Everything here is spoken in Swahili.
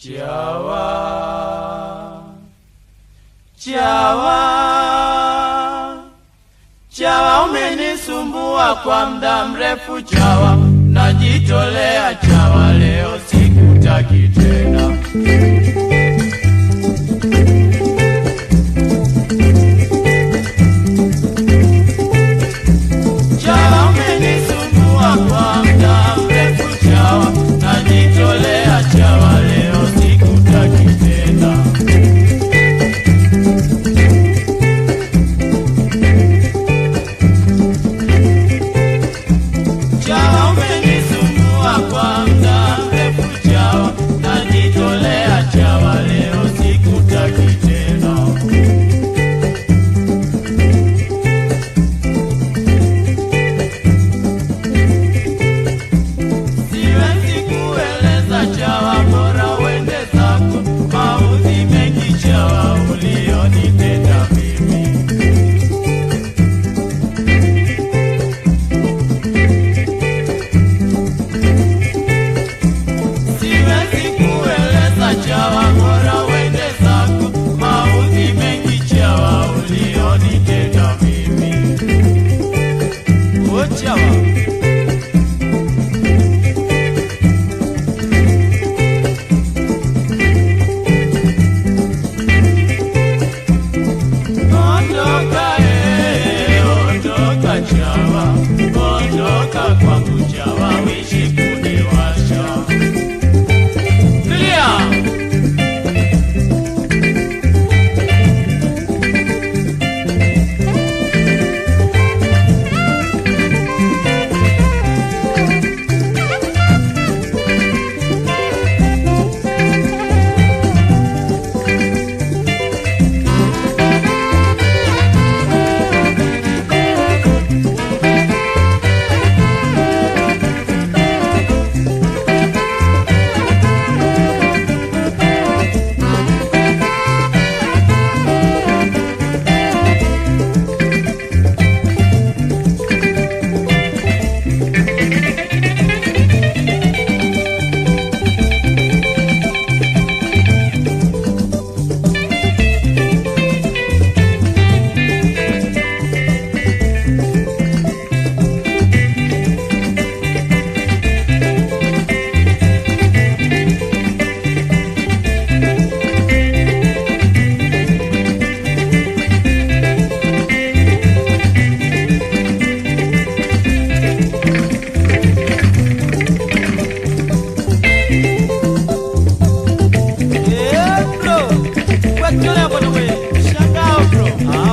Chawa, chawa, chawa, umenisumbua kwa muda mrefu chawa, najitolea chawa, leo. Ah.